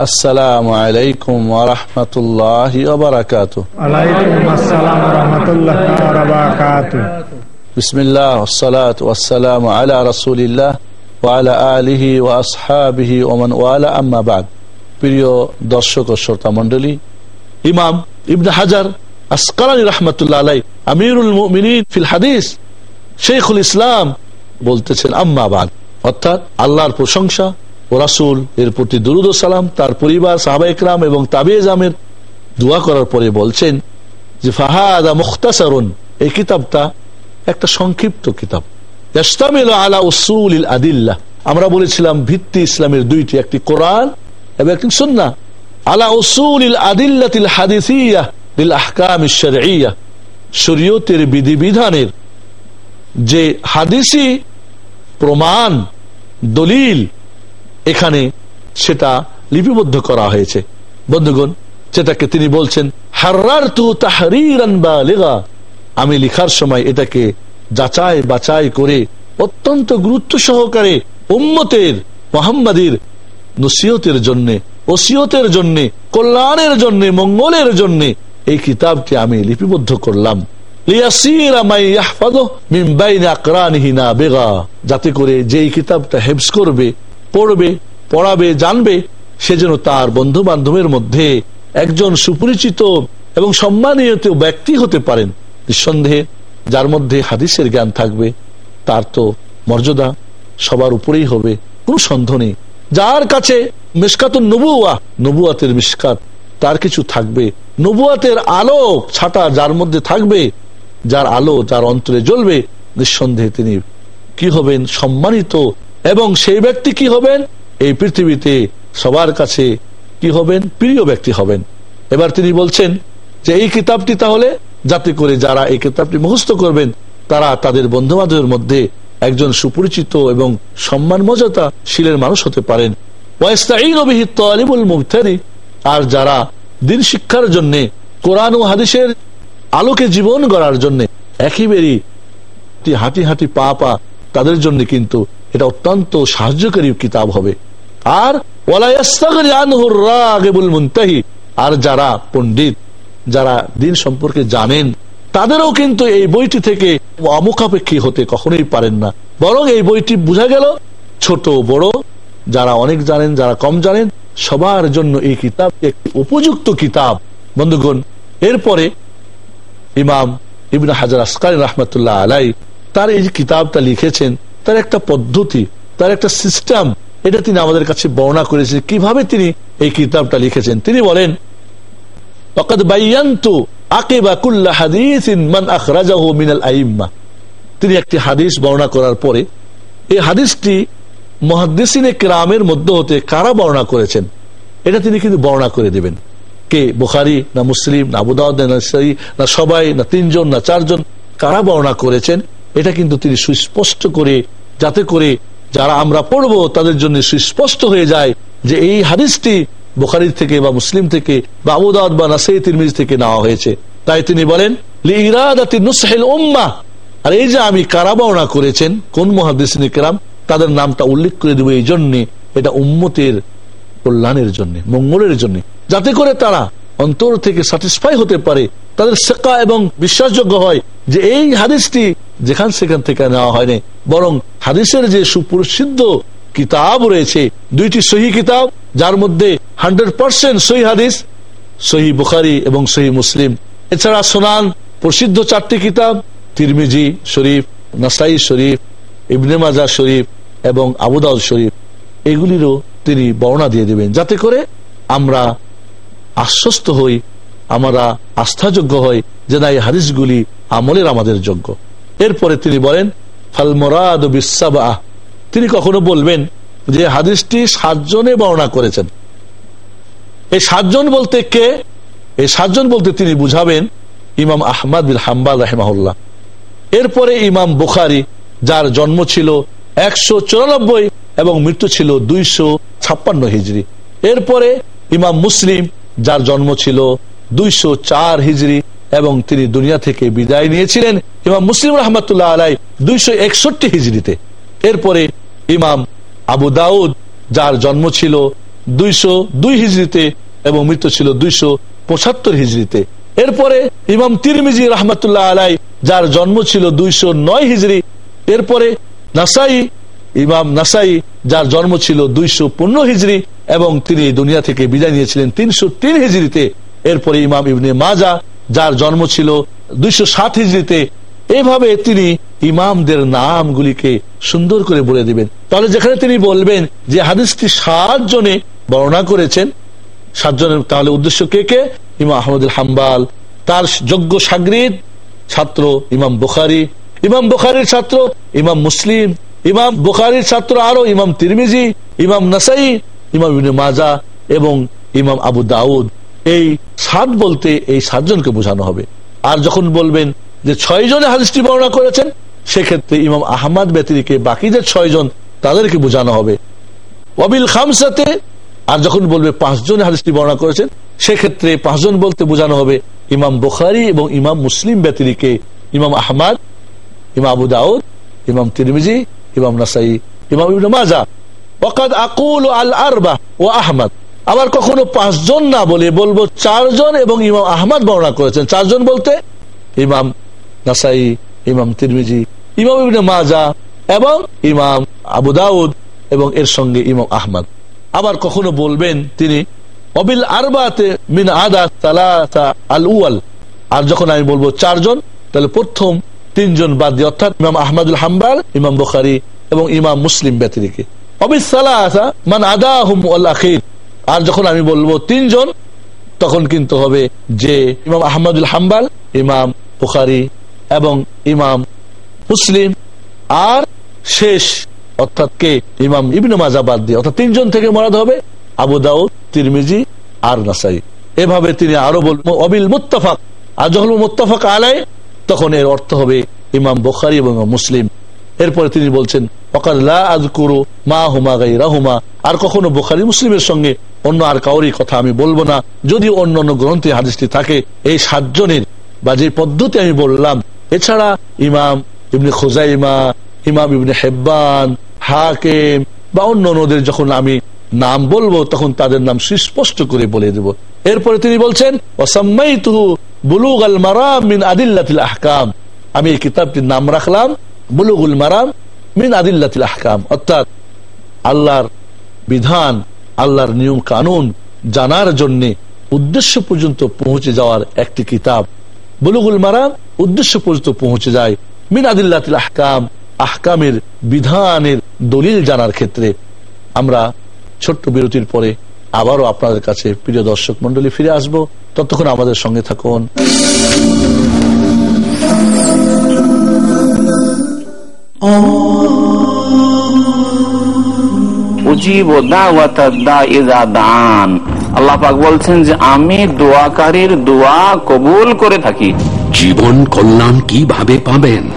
السلام عليكم ورحمة الله وبركاته ওয়ালাইকুম আসসালাম রহমতুল্লাহ বারাকাতুহ بسم الله والصلاة والسلام على رسول الله وعلى آله وأصحابه ومن والاه أما بعد প্রিয় দর্শক ও শ্রোতা মণ্ডলী ইমাম ইবনে হাজার আসকালানি রহমতুল্লাহ আলাই আমিরুল মুমিনিন ফিল হাদিস শেখুল ইসলাম বলতেছেন আম্মা বাদ অর্থাৎ আল্লাহর প্রশংসা ও রাসুল, এর প্রতি দুরুদ সালাম তার পরিবার সাহাবা ইকরাম এবং তাবে দোয়া করার পরে বলছেন যে, ফাহাদা মুখতাসারুন এই কিতাবটা একটা সংক্ষিপ্ত কিতাব। আলা আদিল্লাহ আমরা বলেছিলাম ভিত্তি ইসলামের দুইটি, একটি কোরআন এবং একটি আলা উসুলিল আদিল্লাতিল হাদিসিয়াহ লিল আহকাম শরীয়তের বিধিবিধানের যে হাদিসি প্রমাণ, দলিল এখানে সেটা লিপিবদ্ধ করা হয়েছে। বন্ধুগণ, যেটাকে তিনি বলছেন হার্রার তু তাহরিরান লেগা আমি লিখার সময় এটাকে যাচাই বাছাই করে অত্যন্ত গুরুত্ব সহকারে উম্মতের, মোহাম্মদীর নসিহতের জন্য ওসিয়তের জন্য, কল্যাণের জন্য, মঙ্গলের জন্য এই কিতাবটি আমি লিপিবদ্ধ করলাম। যাতে করে যে কিতাবটা হেফস করবে পড়বে, পড়াবে, জানবে, সে যেন তার বন্ধু বান্ধবের মধ্যে একজন সুপরিচিত এবং সম্মানীয় ব্যক্তি হতে পারেন। নিঃসন্দেহে যার মধ্যে হাদিসের জ্ঞান থাকবে, তার তো মর্যাদা সবার উপরেই হবে, কোন সন্দেহ নেই। যার কাছে মিসকাত নবুয়া নবুয়াতের মিসকাত, তার কিছু থাকবে। নবুয়াতের আলো ছাটা যার মধ্যে থাকবে, যার আলো যার অন্তরে জ্বলবে, নিঃসন্দেহে তিনি কি হবেন সম্মানিত এবং সেই ব্যক্তি কি হবেন? এই পৃথিবীতে সবার কাছে কি হবেন? প্রিয় ব্যক্তি হবেন। এবার তিনি বলছেন যে এই কিতাবটি তাহলে যাতে করে যারা এই কিতাবটি মুখস্থ করবেন, তারা তাদের বন্ধু বান্ধবের মধ্যে একজন সুপরিচিত এবং সম্মান মর্যাদা শিলের মানুষ হতে পারেন। আর যারা দিন শিক্ষার জন্য, কোরআন ও হাদিসের আলোকে জীবন গড়ার জন্য একেবারেই হাঁটি হাঁটি পা পা তাদের জন্য কিন্তু এটা অত্যন্ত সাহায্যকারী কিতাব হবে। আর আর যারা পণ্ডিত, যারা দিন সম্পর্কে জানেন, তাদেরও কিন্তু এই বইটি থেকে অমুখাপেক্ষী হতে কখনোই পারেন না। বরং এই বইটি বোঝা গেল, ছোট বড়, যারা অনেক জানেন, যারা কম জানেন, সবার জন্য এই কিতাব একটি উপযুক্ত কিতাব। বন্ধুগণ, এরপরে ইমাম ইবনা হাজার আসকার রহমতুল্লাহ আলাই তার এই কিতাবটা লিখেছেন তার একটা পদ্ধতি, তার একটা সিস্টেম এটা তিনি আমাদের কাছে বর্ণনা করেছেন। কীভাবে তিনি এই কিতাবটা লিখেছেন? তিনি বলেন তিনি একটি হাদিস বর্ণনা করার পরে, এই হাদিসটি মহাদিসিনে ক্রামের মধ্যে হতে কারা বর্ণনা করেছেন? এটা তিনি কিন্তু বর্ণনা করে দেবেন। কে? বুখারি, না মুসলিম, না আবুদাউদ না সবাই, না তিনজন, না চারজন, কারা বর্ণনা করেছেন? এটা কিন্তু তিনি সুস্পষ্ট করে, যাতে করে যারা আমরা পড়ব তাদের জন্য সুস্পষ্ট হয়ে যায় যে এই হাদিসটি বুখারির থেকে বা মুসলিম থেকে বা আবুদাউদ বা নাসে তিরমিজ থেকে নেওয়া হয়েছে। তাই তিনি বলেন আর এই যে আমি কারা বর্ণনা করেছেন, কোন মহাদিস তাদের নামটা উল্লেখ করে দেবো এই জন্য, এটা উম্মতের কল্যাণের জন্য, মঙ্গলের জন্য। যাতে করে তারা অন্তর থেকে স্যাটিসফাই হতে পারে, তাদের শেখা এবং বিশ্বাসযোগ্য হয় যে এই হাদিসটি যেখান সেখান থেকে নেওয়া হয়নি। বরং হাদিসের যে সুপ্রসিদ্ধ কিতাব রয়েছে, দুইটি সহি কিতাব, যার মধ্যে হান্ড্রেড পার্সেন্ট সহি হাদিস, সহি বুখারি এবং সহি মুসলিম। এছাড়া সোনান, প্রসিদ্ধ চারটি কিতাব, তিরমিজি শরীফ, নাসাই শরীফ, ইবনে মাজা শরীফ এবং আবুদাউদ শরীফ। এগুলিরও তিনি বর্ণনা দিয়ে দেবেন। যাতে করে আমরা আশ্বস্ত হই, আমরা আস্থাযোগ্য হই যে না, এই হাদিসগুলি আমলের আমাদের যোগ্য। এরপরে তিনি বলেন ফালমরাদ তিনি কখনো বলবেন যে হাদিসটি সাতজনে বর্ণনা করেছেন। এই সাতজন বলতে কে? এই সাতজন বলতে তিনি বুঝাবেন ইমাম আহমদ বিন হাম্বাল রাহেমাহুল্লাহ। এরপরে ইমাম বুখারি, যার জন্ম ছিল একশো চুরানব্বই এবং মৃত্যু ছিল দুইশো ছাপ্পান্ন হিজড়ি এরপরে ইমাম মুসলিম, যার জন্ম ছিল দুইশো চার হিজড়ি এবং তিনি দুনিয়া থেকে বিদায় নিয়েছিলেন। ইমাম মুসলিম রহমতুল্লাহ আলাই দুইশো একষট্টি হিজড়িতে। এরপরে ইমাম আবু দাউদ, যার জন্ম ছিল দুইশো দুই হিজড়িতে এবং মৃত্যু ছিল দুইশো পঁচাত্তর হিজড়িতে। এরপরে ইমাম তিরমিজি রহমতুল্লাহ আলাই যার জন্ম ছিল দুইশো নয় হিজড়ি। এরপরে নাসাই, ইমাম নাসাই, যার জন্ম ছিল দুইশো পনেরো হিজড়ি এবং তিনি দুনিয়া থেকে বিদায় নিয়েছিলেন তিনশো তিন হিজড়িতে। এরপরে ইমাম ইবনে মাজা যার জন্ম ছিল দুইশো সাত হিজড়িতে। এভাবে তিনি ইমামদের নামগুলিকে সুন্দর করে বলে দিবেন। তাহলে যেখানে তিনি বলবেন যে হাদিসটি সাত জনে বর্ণনা করেছেন সাতজনের তাহলে উদ্দেশ্য কে কে? ইমাম আহমদুল হাম্বাল, তার যোগ্য সাগরিদ, ছাত্র ইমাম বুখারি, ইমাম বুখারির ছাত্র ইমাম মুসলিম, ইমাম বুখারির ছাত্র আরও ইমাম তিরমিজি, ইমাম নাসাই, ইমাম মাজা এবং ইমাম আবু দাউদ। এই সাত বলতে এই সাতজনকে বোঝানো হবে। আর যখন বলবেন যে ছয় জনে হাদিসটি বর্ণনা করেছেন, সেক্ষেত্রে ইমাম আহমদ ব্যতিরিকে বাকি যে ছয় জন তাদেরকে বোঝানো হবে। ওয়াবিল খামসাতে, আর যখন বলবে পাঁচজন হাদিসটি বর্ণনা করেছেন, সেক্ষেত্রে পাঁচজন বলতে বোঝানো হবে ইমাম বুখারি এবং ইমাম মুসলিম ব্যতিরিকে ইমাম আহমদ, ইমাম আবু দাউদ, ইমাম তিরমিজি, ইমাম নাসাই, ইমাম মাজা ওকাদ আকুল আল আরবা ও আহমদ। আবার কখনো পাঁচজন না বলে বলব চারজন এবং ইমাম আহমদ বর্ণনা করেছেন। চারজন বলতে ইমাম নাসাই, ইমাম তিরমিজি, ইমাম মাজা এবং ইমাম আবু দাউদ এবং এর সঙ্গে ইমাম আহমদ। আবার কখনো বলবেন তিনি, অবিল আরবাতে মিন আদা তালাতা আল উয়াল আর যখন আমি বলব চারজন, তাহলে প্রথম তিনজন বাদ দিয়ে, অর্থাৎ ইমাম আহমদুল হাম্বাল, ইমাম বুখারি এবং ইমাম মুসলিম ব্যতিরিকে। অবিল সালাহা মান আদা হুম আখির। আর যখন আমি বলব তিনজন, তখন কিন্তু হবে যে ইমাম আহমদুল হাম্বাল, ইমাম বুখারি এবং ইমাম মুসলিম। আর শেষ, অর্থাৎ কে? ইমাম ইবিন মাজা বাদ দিয়ে। অর্থাৎ তিনজন থেকে মরাদ হবে আবু দাউদ, তিরমিজি আর নাসাই। এভাবে তিনি আরও বলব, অবিল মুত্তাফাক। আর যখন মুত্তাফাক আলাই তখন এর অর্থ হবে ইমাম বোখারি এবং মুসলিম। এরপরে তিনি বলছেন মা হুমা গাই রাহুমা আর কখনো বোখারি মুসলিমের সঙ্গে অন্য আর কাউরই কথা আমি বলব না। যদি অন্য অন্য গ্রন্থে হাদিসটি থাকে, এই সাতজনের বা যে পদ্ধতি আমি বললাম, এছাড়া ইমাম ইবনে খোজাইমা, ইমাম ইবনে হেব্বান, হাকেম বা অন্য অন্যদের যখন আমি নাম বলব, তখন তাদের নাম সুস্পষ্ট করে বলে দেব। এরপরে তিনি বলছেন বুলুগ আল মারাম মিন আদিল্লাতিল আহকাম। আমি এই কিতাবটির নাম রাখলাম, বুলুগুল মারাম মিন আদিল্লাতিল আহকাম, অর্থাৎ আল্লাহর বিধান, আল্লাহর নিয়ম কানুন জানার জন্য উদ্দেশ্য পর্যন্ত পৌঁছে যাওয়ার একটি কিতাব। বুলুগুল মারাম উদ্দেশ্য পর্যন্ত পৌঁছে যায় মিন আদিল্লাতিল আহকাম, আহকামের বিধানের দলিল জানার ক্ষেত্রে। আমরা ছোট্ট বিরতির পরে আবারও আপনাদের কাছে প্রিয় দর্শক মন্ডলী ফিরে আসব। ততক্ষণ আমাদের সঙ্গে থাকুন। বলছেন যে আমি দোয়াকারীর দোয়া কবুল করে থাকি। জীবন কল্যাণ কীভাবে পাবেন?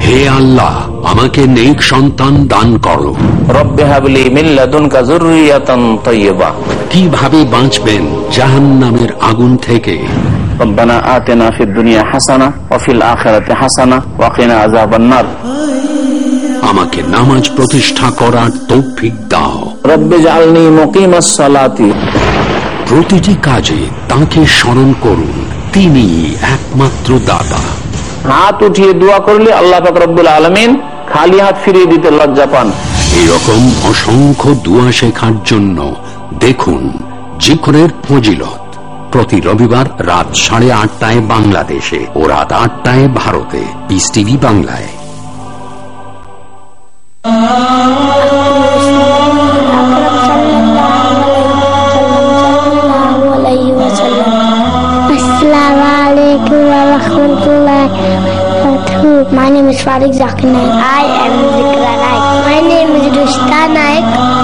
হে আল্লাহ আমাকে নেক সন্তান দান করো। রব্বে হাবলি মিল্লাদুনকা কীভাবে বাঁচবেন জাহান্নামের আগুন থেকে? রব্বানা আতিনা ফিদ দুনিয়া হাসানা ওয়া ফিল আখিরাতি হাসানা ওয়া কিনা আযাবান নার আমাকে নামাজ প্রতিষ্ঠা করার তৌফিক দাও। রব্বে জাআলনি মুকিমাস সালাতি প্রতিটি কাজে তাকে স্মরণ করুন। তিনি একমাত্র দাতা। হাত উঠিয়ে দোয়া করলে আল্লাহ রব্বুল আলমিন খালি হাত ফিরিয়ে দিতে লজ্জা পান। এরকম অসংখ্য দোয়া শেখার জন্য দেখুন জিকরের ফজিলত। প্রতি রবিবার রাত সাড়ে আটটায় বাংলাদেশে ও রাত আটটায় ভারতে পিস টিভি বাংলায় My name is Farid Zakir. I am Zikra Naik. My name is Rushta Naik.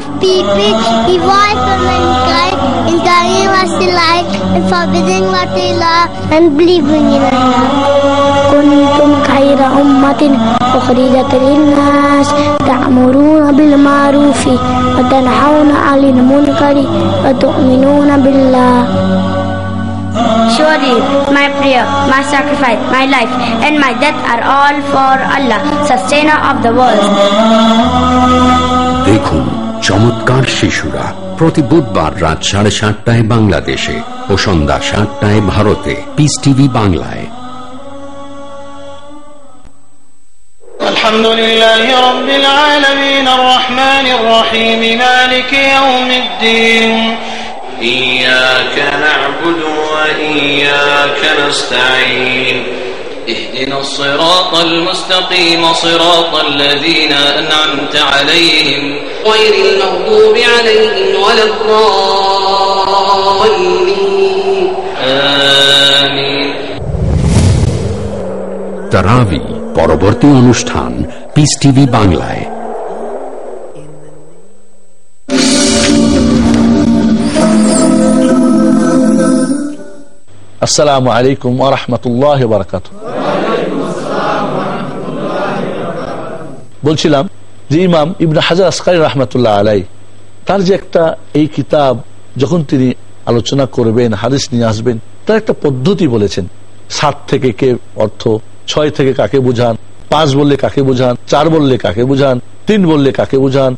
of people he evolved from mankind in telling what they like and forbidding what they love and believing in Allah. كنتم خير أمة أخرجت للناس تأمرون بالمعروف وتنحون عن المنكر وتؤمنون بالله Surely my prayer, my sacrifice, my life and my death are all for Allah, sustainer of the world. देखूं চমৎকার শিশুরা প্রতি বুধবার রাত সাড়ে সাতটায় বাংলাদেশে ও সন্ধ্যা সাতটায় ভারতে পিস টিভি বাংলায় الحمد لله رب العالمين الرحمن الرحيم مالك يوم الدين إياك نعبد وإياك نستعين اهدنا الصراط المستقيم صراط الذين أنعمت عليهم غير المغضوب عليهم ولا الضالين آمين তারাবি পরবর্তী অনুষ্ঠান পিস টিভি বাংলায় আসসালামু আলাইকুম আরহামতুল্লাহ বারকাত বলছিলাম যে ইমাম ইবনা হাজার আসকারি রহমতুল্লাহ আলাই তার যে একটা এই কিতাব, যখন তিনি আলোচনা করবেন, হাদিস নিয়ে আসবেন, তার একটা পদ্ধতি বলেছেন। সাত থেকে কে অর্থ, ছয় থেকে কাকে বুঝান, পাঁচ বললে কাকে বুঝান, চার বললে কাকে বুঝান, তিন বললে কাকে বুঝান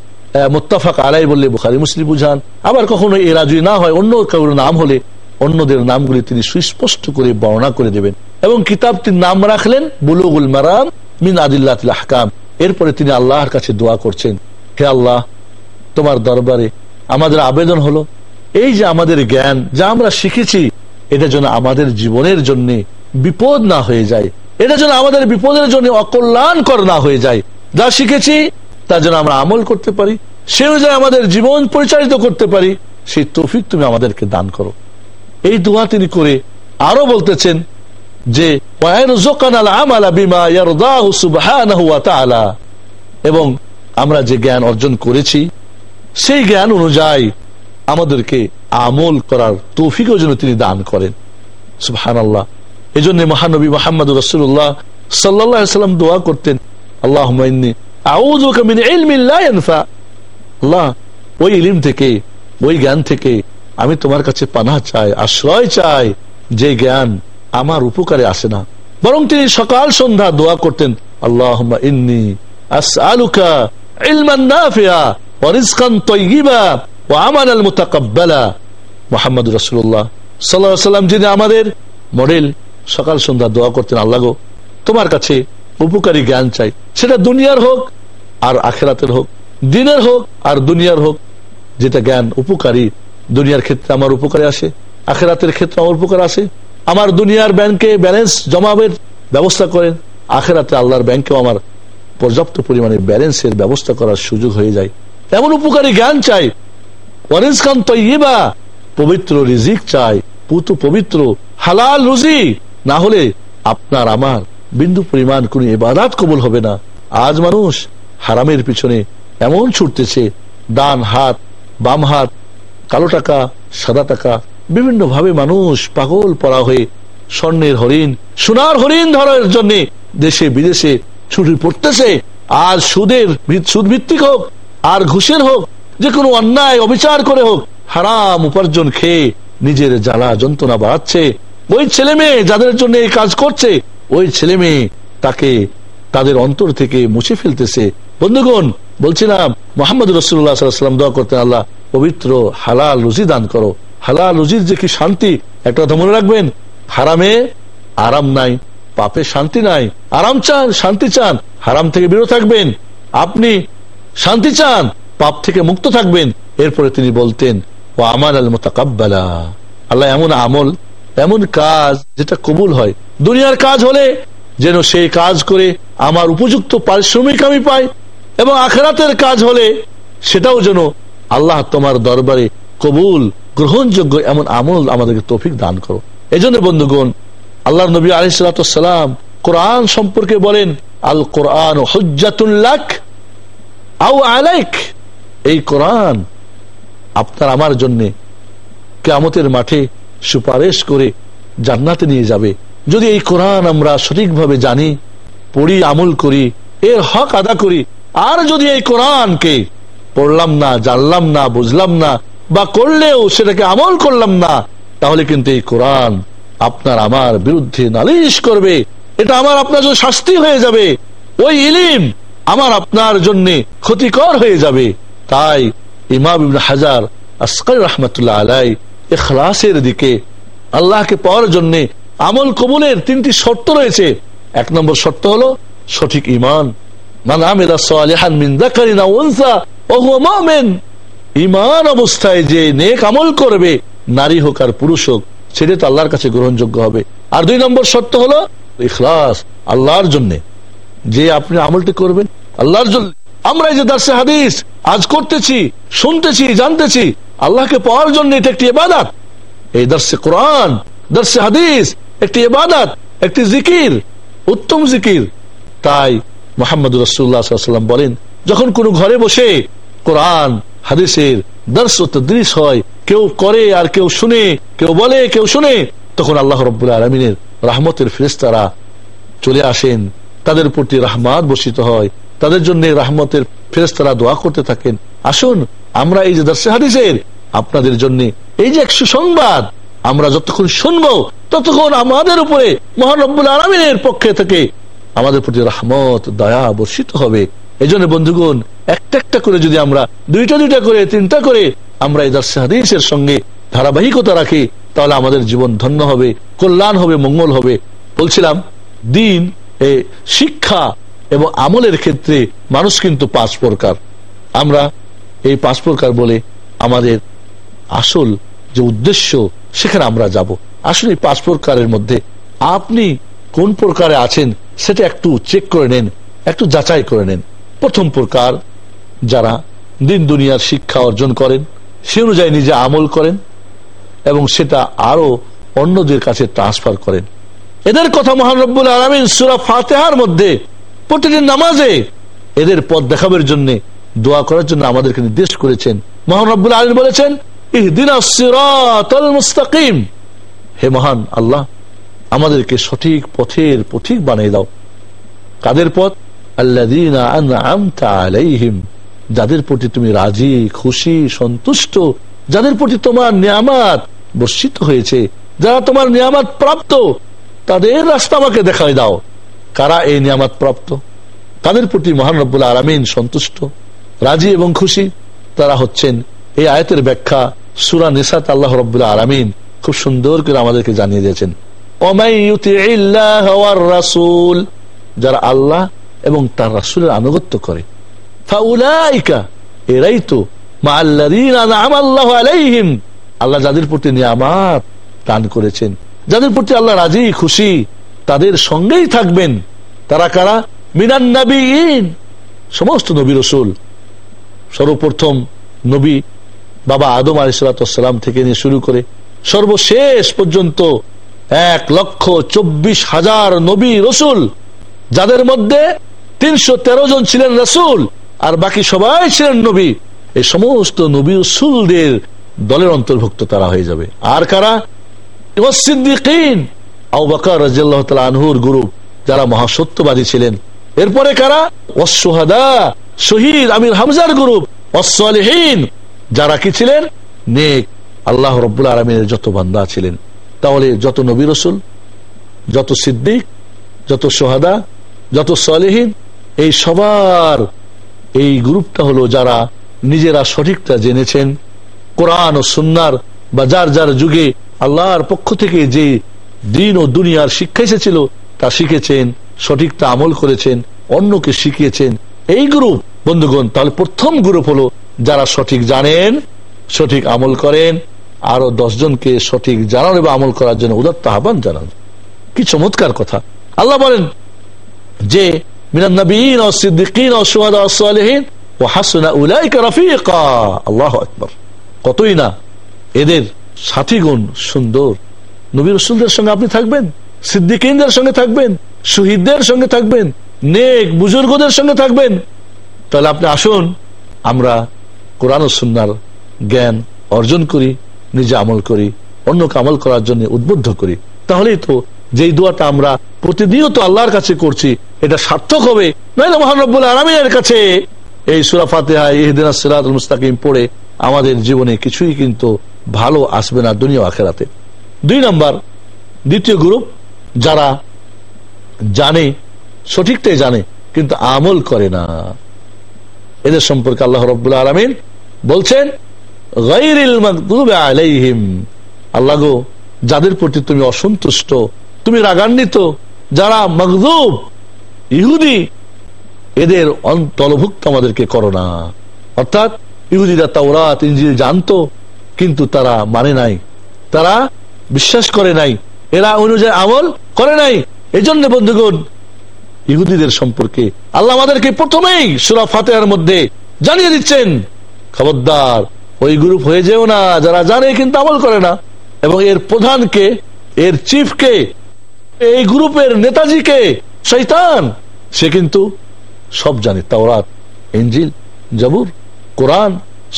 মোত্তাফাক আলাই বললে বুখারি, মুসলিম বুঝান। আবার কখনো এরা যদি না হয়, অন্য কারোর নাম হলে অন্যদের নামগুলি তিনি সুস্পষ্ট করে বর্ণনা করে দেবেন। এবং কিতাবটির নাম রাখলেন, বুলুগুল মারাম মিন আদিল্লাহ হাকাম এরপরে তিনি আল্লাহর কাছে দোয়া করছেন, হে আল্লাহ, তোমার দরবারে আমাদের আবেদন হলো। এই যে আমাদের জ্ঞান যা আমরা শিখেছি, এটা যেন আমাদের জীবনের জন্য বিপদ না হয়ে যায়। এটা যেন আমাদের বিপদের জন্য অকল্যাণকর না হয়ে যায়। যা শিখেছি, তা যেন আমরা আমল করতে পারি। সে অনুযায়ী আমাদের জীবন পরিচালিত করতে পারি। সেই তৌফিক তুমি আমাদেরকে দান করো। এই দোয়া তিনি করে আরও বলতেছেন যে এবং আমরা যে জ্ঞান অর্জন করেছি, সেই জ্ঞান অনুযায়ী আমাদেরকে আমল করার তৌফিকও যেন তিনি দান করেন। সুবহান আল্লাহ এই জন্য মহানবী মোহাম্মদ রসুল্লাহ সাল্লাম দোয়া করতেন আল্লাহ, ওই ইলিম থেকে, ওই জ্ঞান থেকে আমি তোমার কাছে পানা চাই, আশ্রয় চাই যে জ্ঞান আমার উপকারে আসে না। বরং তিনি সকাল সন্ধ্যা দোয়া করতেন আল্লাহ ইন্নি তোমার কাছে উপকারী জ্ঞান চাই। সেটা দুনিয়ার হোক আর আখেরাতের হোক, দিনের হোক আর দুনিয়ার হোক, যেটা জ্ঞান উপকারী দুনিয়ার ক্ষেত্রে আমার উপকারে আসে, আখেরাতের ক্ষেত্রে আমার উপকার আসে। আমার দুনিয়ার ব্যাংকে ব্যালেন্স জমাবের ব্যবস্থা করেন, আখেরাতে আল্লাহর ব্যাংকেও আমার পর্যাপ্ত পরিমাণে ব্যালেন্সের ব্যবস্থা করার সুযোগ হয়ে যায়। এমন উপকারী জ্ঞান চাই। অরেঞ্জ পবিত্র রিজিক চাই, পুতু পবিত্র, হালাল রুজি। না হলে আপনার আমার বিন্দু পরিমাণ কোন ইবাদাত কবল হবে না। আজ মানুষ হারামের পিছনে এমন ছুটতেছে, ডান হাত, বাম হাত কালো টাকা, সাদা টাকা বিভিন্ন ভাবে মানুষ পাগল পড়া হয়ে স্বর্ণের হরিণ, সোনার হরিণ ধরার জন্য দেশে বিদেশে ছুটি পড়তেছে। আর সুদের সুদ ভিত্তিক হোক, আর ঘুষের হোক, যে কোনো অন্যায়, অবিচার করে হোক, হারাম উপার্জন খেয়ে নিজের জ্বালা যন্ত্রণা বাড়াচ্ছে। ওই ছেলে মেয়ে যাদের জন্য এই কাজ করছে, ওই ছেলে মেয়ে তাকে তাদের অন্তর থেকে মুছে ফেলতেছে। বন্ধুগণ, বলছিলাম, মোহাম্মদ রসুল্লাহ সাল্লাম দোয়া করতেন আল্লাহ পবিত্র, হালাল রুজি দান করো। হালাল রুজির যে কি শান্তি, একটা কথা মনে রাখবেন, হারামে আরাম নাই, পাপে শান্তি নাই। আরাম চান, শান্তি চান, হারাম থেকে বিরত থাকবেন। আপনি শান্তি চান, পাপ থেকে মুক্ত থাকবেন। এরপরে তিনি বলতেন ও আমার আল মোতাকাব্বালা। আল্লাহ এমন আমল, এমন কাজ যেটা কবুল হয়। দুনিয়ার কাজ হলে যেন সেই কাজ করে আমার উপযুক্ত পারিশ্রমিক আমি পাই, এবং আখেরাতের কাজ হলে সেটাও যেন আল্লাহ তোমার দরবারে কবুল, গ্রহণযোগ্য এমন আমল আমাদেরকে তৌফিক দান করো। এই জন্য বন্ধুগণ আল্লাহ নবী আলিসালাম কোরআন সম্পর্কে বলেন আল কোরআন আলাইক। এই কোরআন আপনার আমার জন্যে কেয়ামতের মাঠে সুপারিশ করে জান্নাতে নিয়ে যাবে। যদি এই কোরআন আমরা সঠিকভাবে জানি, পড়ি, আমল করি, এর হক আদা করি, আর যদি এই কোরআনকে পড়লাম না, জানলাম না, বুঝলাম না, বা করলেও সেটাকে আমল করলাম না, তাহলে কিন্তু এই কোরআন আপনার আমার বিরুদ্ধে নালিশ করবে। এটা আমার আপনার জন্য শাস্তি হয়ে যাবে। ওই ইলিম আমার আপনার জন্য ক্ষতিকর হয়ে যাবে। তাই ইমাম হাজার আসকার রহমতুল্লাহ আলাই এখলাসের দিকে আল্লাহকে পাওয়ার জন্য আমল কবুলের তিনটি শর্ত রয়েছে। এক নম্বর শর্ত হলো সঠিক ইমান মান আমিলা সালিহান মিন যাকারিন উনসা ইমান অবস্থায় যে নেক আমল করবে, নারী হোক আর পুরুষ হোক, সেটা তো আল্লাহর কাছে গ্রহণযোগ্য হবে। আর দুই নম্বর শর্ত হলো ইখলাস, আল্লাহর জন্য। যে আপনি আমলটি করবেন, আল্লাহর জন্য। আমরা এই যে দার্সে হাদিস, আজ করতেছি, শুনতেছি, জানতেছি, আল্লাহকে পাওয়ার জন্য এটা একটি এবাদাত এই দার্সে কোরআন দার্সে হাদিস, একটি এবাদাত একটি জিকির, উত্তম জিকির। তাই মোহাম্মদ রসুল্লাহাম বলেন, যখন কোন ঘরে বসে কোরআন, হাদিসের দর্শ তদ্রিস হয়। কেউ করে আর কেউ শুনে, কেউ বলে, কেউ শুনে, তখন আল্লাহ রব্বুল্লাহ আলমিনের রাহমতের ফেরেস্তারা চলে আসেন। তাদের প্রতি রাহমাত বসিত হয়। তাদের জন্য রাহমতের ফেরেস্তারা দোয়া করতে থাকেন। আসুন, আমরা এই যে দর্শে হাদিসের, আপনাদের জন্য এই যে এক সুসংবাদ আমরা যতক্ষণ শুনব, ততক্ষণ আমাদের উপরে মহানব্বুল আলমিনের পক্ষে থেকে আমাদের প্রতি রহমত, দয়া বর্ষিত হবে। এই জন্য বন্ধুগণ একটা একটা করে যদি আমরা, দুইটা দুইটা করে, তিনটা করে আমরা এই দর্শে হাদিসের সঙ্গে ধারাবাহিকতা রাখি, তাহলে আমাদের জীবন ধন্য হবে, কল্যাণ হবে, মঙ্গল হবে। বলছিলাম, দিন এ শিক্ষা এবং আমলের ক্ষেত্রে মানুষ কিন্তু পাঁচ প্রকার। আমরা এই পাঁচ প্রকার বলে আমাদের আসল যে উদ্দেশ্য, সেখানে আমরা যাব। আসলে পাঁচ প্রকারের মধ্যে আপনি কোন প্রকারে আছেন, সেটা একটু চেক করে নেন, একটু যাচাই করে নেন। প্রথম প্রকার যারা দিন দুনিয়ার শিক্ষা অর্জন করেন, সে অনুযায়ী নিজে আমল করেন এবং সেটা আরও অন্যদের কাছে ট্রান্সফার করেন। এদের কথা মহানব্বুল আলমিন সুরা ফাতেহার মধ্যে প্রতিদিন নামাজে এদের পথ দেখাবের জন্য দোয়া করার জন্য আমাদেরকে নির্দেশ করেছেন। মহানব্বুল আলম বলেছেন মুস্তাকিম। হে মহান আল্লাহ, আমাদেরকে সঠিক পথের পথিক বানিয়ে দাও। কাদের পথ? আল্লাহিম যাদের প্রতি তুমি রাজি, খুশি, সন্তুষ্ট, যাদের প্রতি তোমার নিয়ামাত বর্ষিত হয়েছে, যারা তোমার নিয়ামাত প্রাপ্ত, তাদের রাস্তা আমাকে দেখাই দাও। কারা এই নিয়ামাত প্রাপ্ত? তাদের প্রতি মহান রব্বুল আলমিন সন্তুষ্ট, রাজি এবং খুশি, তারা হচ্ছেন এই আয়তের ব্যাখ্যা, সুরা নিসাত আল্লাহ রব্বুল আলমিন খুব সুন্দর করে আমাদেরকে জানিয়ে দিয়েছেন। যারা আল্লাহ এবং তার রাসুলের আনুগত্য করে আল্লাহ যাদের প্রতি নিয়ামাত দান করেছেন, যাদের প্রতি আল্লাহ রাজি, খুশি, তাদের সঙ্গেই থাকবেন। তারা কারা? মিনান সমস্ত নবী রসুল। সর্বপ্রথম নবী বাবা আদম আলিসাল্লাম থেকে নিয়ে শুরু করে সর্বশেষ পর্যন্ত এক লক্ষ চব্বিশ হাজার নবী রসুল, যাদের মধ্যে তিনশো তেরো জন ছিলেন রসুল। আর বাকি সবাই ছিলেন নবী। এই সমস্ত নবী রসুলদের দলের অন্তর্ভুক্ত তারা হয়ে যাবে। আর কারা? আনহুর গুরু, যারা মহাসত্যবাদী ছিলেন। এরপরে কারা? শহীদ আমির হামজার গ্রুপ যারা কি ছিলেন? নেক। আল্লাহ রব্বুল যত বান্দা ছিলেন। তাহলে যত নবী রসুল, যত সিদ্দিক, যত সোহাদা, যত সলেহীন, এই সবার এই গ্রুপটা হলো যারা নিজেরা সঠিকটা জেনেছেন। কোরআন ও সুন্নার বা যার যার যুগে আল্লাহর পক্ষ থেকে যে দিন ও দুনিয়ার শিক্ষা এসেছিল, তা শিখেছেন, সঠিকটা আমল করেছেন, অন্যকে শিখিয়েছেন। এই গ্রুপ, বন্ধুগণ, তাহলে প্রথম গ্রুপ হলো যারা সঠিক জানেন, সঠিক আমল করেন, আরও দশজনকে সঠিক জানান এবং আমল করার জন্য উদাত্ত আহ্বান জানান। কি চমৎকার কথা। আল্লাহ বলেন যে উলাইকা রফিকা। আল্লাহ আকবর। কতই না এদের সাথী সুন্দর। নবী রসুলদের সঙ্গে আপনি থাকবেন সিদ্দিকদের সঙ্গে থাকবেন, শহীদদের সঙ্গে থাকবেন, নেক বুজুর্গদের সঙ্গে থাকবেন। তাহলে আপনি আসুন, আমরা কোরআন সুন্নার জ্ঞান অর্জন করি, নিজে আমল করি, অন্যকে আমল করার জন্য উদ্বুদ্ধ করি। তাহলেই তো যেই দোয়াটা আমরা প্রতিনিয়ত আল্লাহর কাছে করছি, এটা সার্থক হবে। নইলে মহানব্বুল আরামের কাছে এই সুরা ফাতেহা ইহদিন মুস্তাকিম পড়ে আমাদের জীবনে কিছুই কিন্তু ভালো আসবে না দুনিয়া আখেরাতে। দুই নম্বর, দ্বিতীয় গ্রুপ, যারা জানে, সঠিকটাই জানে, কিন্তু আমল করে না। এদের সম্পর্কে আল্লাহ রব্বুল আলমিন বলছেন আলাইহিম। আল্লাহ যাদের প্রতি তুমি অসন্তুষ্ট তুমি রাগান্বিত, যারা মগদুব, ইহুদি, এদের দলভুক্ত আমাদেরকে করো না। অর্থাৎ ইহুদিরা তাওরাত ইঞ্জিল জানতো, কিন্তু তারা মানে নাই। তারা বিশ্বাস করে নাই। এরা অনুযায়ী আমল করে নাই। এই জন্য বন্ধুগণ, ইহুদিদের সম্পর্কে আল্লাহ আমাদেরকে প্রথমেই সুরা ফাতেহার মধ্যে জানিয়ে দিচ্ছেন। খবরদার, ওই গ্রুপ হয়ে যেও না, যারা জানে কিন্তু আমল করে না। এবং এর প্রধানকে, এর চিফকে এই গ্রুপের নেতাজিকে শৈতান সে কিন্তু সব জানে, তাওরাত ইঞ্জিল জাবুর, কোরআন,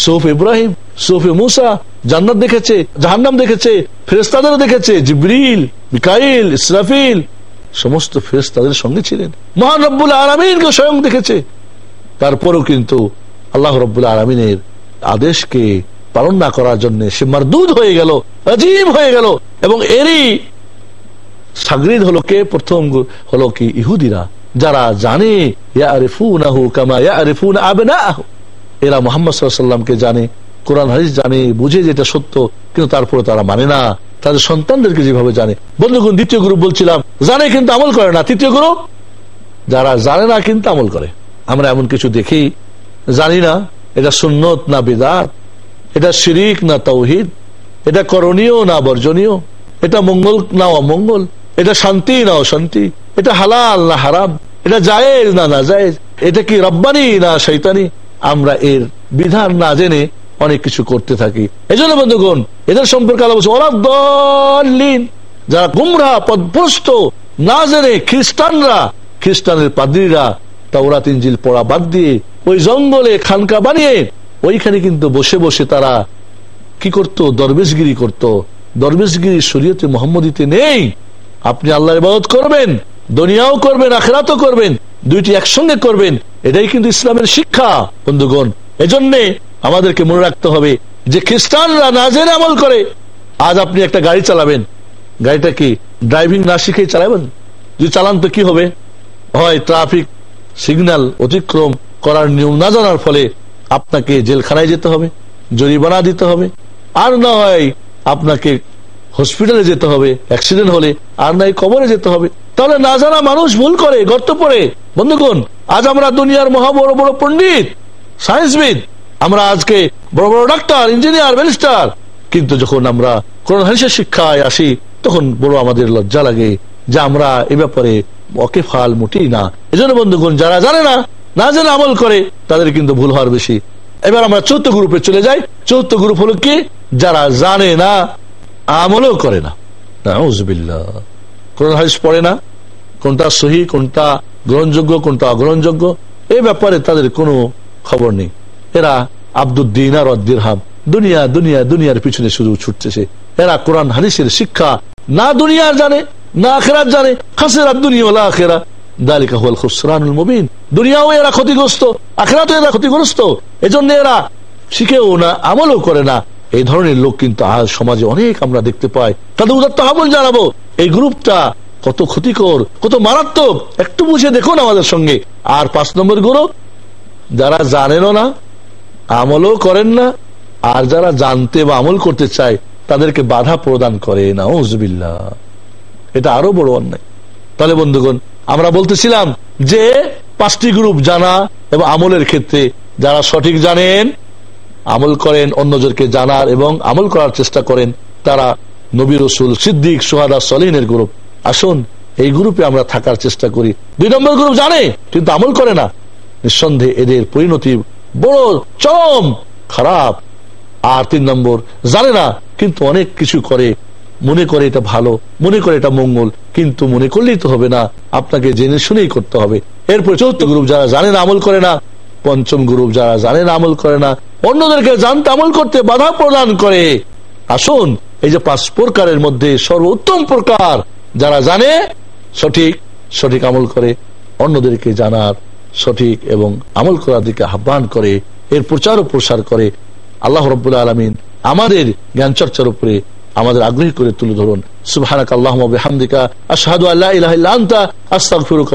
সৌফ ইব্রাহিম, সৌফে মুসা, জান্নাত দেখেছে, জাহান্নাম দেখেছে ফেরেস্তাদের দেখেছে, জিব্রিল, মিকাইল, ইসরাফিল, সমস্ত ফেরেস্তাদের সঙ্গে ছিলেন। মহান রব্বুল আলমিনকে স্বয়ং দেখেছে। তারপরও কিন্তু আল্লাহ রব্বুল আলমিনের আদেশকে পালন না করার জন্য সে মারদুদ হয়ে গেল অজীব হয়ে গেল, এবং এরই সাগরিদ হলো কে? প্রথম হলো কি ইহুদিরা। যারা জানে এরা মোহাম্মদ সাল্লামকে জানে, কোরআন হারিস জানে, বুঝে যেটা সত্য, কিন্তু তারপরে তারা মানে না। তাদের সন্তানদেরকে যেভাবে জানে। বন্ধুগুণ, দ্বিতীয় গ্রুপ বলছিলাম, জানে কিন্তু আমল করে না। তৃতীয় গ্রুপ, যারা জানে না কিন্তু আমল করে। আমরা এমন কিছু দেখি, জানি না, এটা সুন্নত না বেদাত, এটা শিরিক না তৌহিদ এটা করণীয় না বর্জনীয়, এটা মঙ্গল না অমঙ্গল। এটা শান্তি না অশান্তি? এটা হালাল না হারাম? এটা জায়েজ না না জায়েজ? এটা কি রব্বানি না শৈতানি আমরা এর বিধান না জেনে অনেক কিছু করতে থাকি। এই জন্য বন্ধুগণ, এদের সম্পর্কে যারা গুমরা, পদভ্রষ্ট, না জেনে খ্রিস্টানরা, খ্রিস্টানের পাদ্রীরা তাওরা তিনজিল পড়া বাদ দিয়ে ওই জঙ্গলে খানকা বানিয়ে ওইখানে কিন্তু বসে বসে তারা কি করত? দরবেশগিরি করত। দরবেশগিরি শরীয়তে মোহাম্মদীতে নেই। আপনি আল্লাহ ইবাদত করবেন, দুনিয়াও করবেন, আখেরাতও করবেন, দুইটি একসঙ্গে করবেন, এটাই কিন্তু ইসলামের শিক্ষা, বন্ধুগণ। এজন্যে আমাদেরকে মনে রাখতে হবে যে খ্রিস্টানরা না জেনে আমল করে, আজ আপনি একটা গাড়ি চালাবেন। গাড়িটা কি ড্রাইভিং না শিখেই চালাবেন? যদি চালান তো কি হবে? হয় ট্রাফিক সিগন্যাল অতিক্রম করার নিয়ম না জানার ফলে আপনাকে জেলখানায় যেতে হবে, জরিমানা দিতে হবে। আর না হয় আপনাকে হসপিটালে যেতে হবে অ্যাক্সিডেন্ট হলে, আর নাই কবরে যেতে হবে। তাহলে না জানা মানুষ ভুল করে, গর্ত পড়ে। বন্ধুগণ, আজ আমরা দুনিয়ার মহা বড় বড় পন্ডিত সায়েন্সবিদ, আমরা আজকে বড় বড় ডাক্তার ইঞ্জিনিয়ার ব্যারিস্টার কিন্তু যখন আমরা কোন হানিসের শিক্ষায় আসি, তখন বড় আমাদের লজ্জা লাগে যে আমরা এ ব্যাপারে অকেফাল মোটেই না। এজন্য বন্ধুগণ, যারা জানে না না জেনে আমল করে, তাদের কিন্তু ভুল হওয়ার বেশি। এবার আমরা চৌথ গ্রুপে চলে যাই। চৌথ গ্রুপ হলো কি? যারা জানে না আমলও করে না। কোন হাদিস পড়ে না? কোনটা সহি, কোনটা গ্রহণযোগ্য, কোনটা অগ্রহণযোগ্য? এই ব্যাপারে তাদের কোনো খবর নেই। এরা আব্দুদ্দিন আর হাম দুনিয়া দুনিয়া, দুনিয়ার পিছনে শুধু ছুটতেছে। এরা কোরআন হাদিসের শিক্ষা না দুনিয়ার জানে, না আখেরাত জানে। খাসেরা দুনিয়া আখেরা। দালিকা হল খুসরানুল মুবিন। দুনিয়াও এরা ক্ষতিগ্রস্ত আখেরাত এরা ক্ষতিগ্রস্ত। এজন্য এরা শিখেও না, আমলও করে না। এই ধরনের লোক কিন্তু আজ সমাজে অনেক আমরা দেখতে পাই। তাদের উদাত্ত আমল জানাব। এই গ্রুপটা কত ক্ষতিকর, কত মারাত্মক। একটু বুঝে দেখুন আমাদের সঙ্গে। আর পাঁচ নম্বর গ্রুপ যারা জানেনও না, আমলও করেন না, আর যারা জানতে বা আমল করতে চায়, তাদেরকে বাধা প্রদান করে। না ওজবিল্লা এটা আরও বড় অন্যায়। তাহলে বন্ধুগণ, আমরা বলতেছিলাম যে, পাঁচটি গ্রুপ জানা এবং আমলের ক্ষেত্রে যারা সঠিক জানেন আমল করেন অন্যজনকে জানার এবং আমল করার চেষ্টা করেন, তারা নবী রসুল, সিদ্দিক, সোহাদা, সলিনের গ্রুপ। আসুন, এই গ্রুপে আমরা থাকার চেষ্টা করি। দুই নম্বর গ্রুপ জানে, কিন্তু আমল করে না। নিঃসন্দেহে এদের পরিণতি বড় চরম খারাপ। আর তিন নম্বর, জানে না, কিন্তু অনেক কিছু করে। মনে করে এটা ভালো, মনে করে এটা মঙ্গল, কিন্তু মনে করলেই তো হবে না। আপনাকে জেনে শুনেই করতে হবে। এরপর চৌথ গ্রুপ যারা জানে না, আমল করে না পঞ্চম গ্রুপ যারা জানে না আমল করে না, অন্যদেরকে জানতে, আমল করতে বাধা প্রদান করে। আসুন, এই যে পাঁচ প্রকারের মধ্যে সর্বোত্তম প্রকার যারা জানে, সঠিক সঠিক আমল করে, অন্যদেরকে জানার সঠিক এবং আমল করার দিকে আহ্বান করে, এর প্রচার ও প্রসার করে। আল্লাহ রবুল্লা আলমিন আমাদের জ্ঞান চর্চার উপরে আমাদের আগ্রহী করে তুলে ধরুন। সুবহানাক আল্লাহুম্মা বিহামদিকা, আশহাদু আল্লা ইলাহা ইল্লা আনতা, আস্তাগফিরুকা